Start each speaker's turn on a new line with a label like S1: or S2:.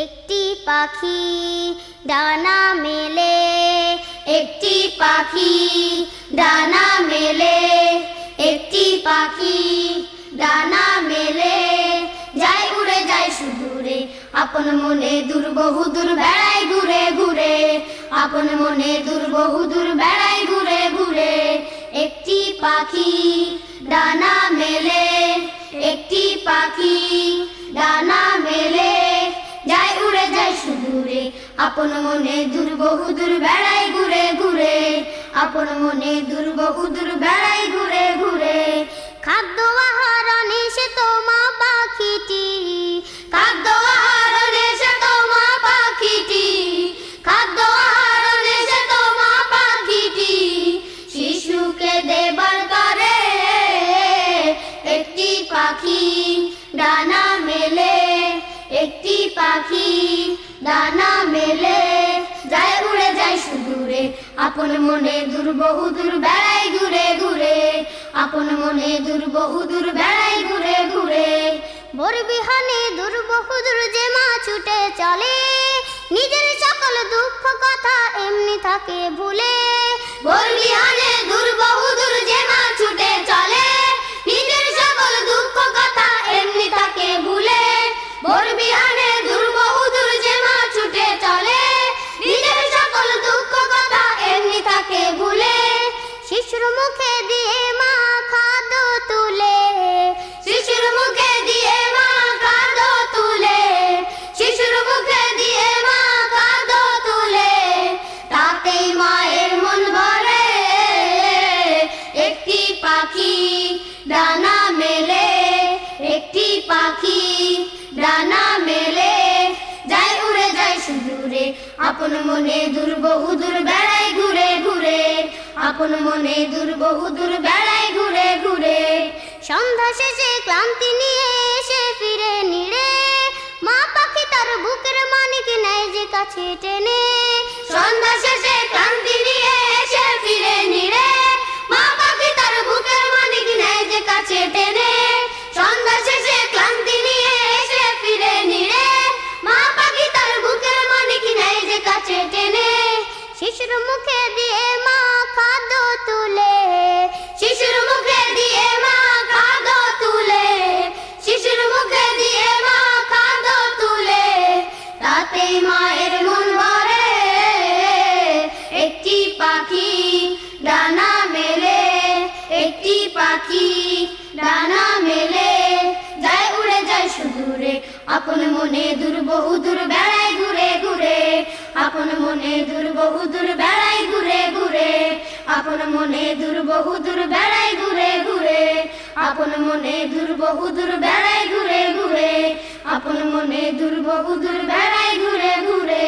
S1: একটি পাখি ডানা মেলে, একটি পাখি ডানা মেলে, একটি পাখি ডানা মেলে। যায় উড়ে যায় সুদূরে, আপন মনে দূর, বহু দূর বেড়ায় ঘুরে ঘুরে। আপন মনে দূর, বহু দূর বেড়ায় ঘুরে ঘুরে। একটি পাখি ডানা মেলে, একটি পাখি ডানা আপন মনে দূর বহু দূর বেড়াই ঘুরে ঘুরে আপন মনে দূর বহু দূর বেড়াই ঘুরে ঘুরে। খাদ্য আহরণে সে তোমা পাখিটি। খাদ্য আহরণে সে তোমা পাখিটি। খাদ্য আহরণে সে তোমা পাখিটি। শিশুকে দেবার করে একটি পাখি ডানা মেলে। একটি পাখি ডানা আপন মনে দূর বহু দূর বেড়াই ঘুরে ঘুরে, আপন মনে দূর বহু দূর বেড়াই ঘুরে ঘুরে। বর বিহানে দূর বহু দূর যে মা ছুটে চলে, নিজের সকল দুঃখ কথা এমনি থাকে ভুলে। মুখে দিয়ে মা খাদ্য তুলে। শিশুর মুখে দিয়ে মা তুলে। শিশুর মুখে দিয়ে মা তুলে। তাতেই মায়ের মন ভরে। একটি পাখি ডানা মেলে। একটি পাখি ডানা মেলে। যায় উড়ে যায় সুদূরে, আপন মনে দূর বহু দূর বেড়াই ঘুরে ঘুরে আপন মনে দূর বহু দূর বেড়াই ঘুরে ঘুরে। সন্ধ্যা শেষে ক্লান্তি নিয়ে এসে ফিরে নিড়ে মা পাখি তার বুকের মানিক নেয় যে কাছে টেনে। সন্ধ্যা শেষে ক্লান্তি নিয়ে এসে ফিরে নিড়ে মা পাখি তার বুকের মানিক নেয় যে কাছে টেনে। সন্ধ্যা শেষে ক্লান্তি নিয়ে এসে ফিরে নিড়ে মা পাখি তার বুকের মানিক নেয় যে কাছে টেনে। শিশুর মুখে দিয়ে মা তাতে মায়ের মন ভরে, একটি পাখি ডানা মেলে, একটি পাখি ডানা মেলে, যায় উড়ে যায় সুদূরে আপন মনে দূর বহু দূর বেড়াই ঘুরে ঘুরে, আপন মনে দূর বহু দূর বেড়াই ঘুরে ঘুরে, আপন মনে দূর বহু দূর বেড়াই ঘুরে ঘুরে, আপন মনে দূর বহু দূর বেড়াই ঘুরে ঘুরে। আপন মনে দুর্ভোগ উদুর বেড়াই ঘুরে ঘুরে।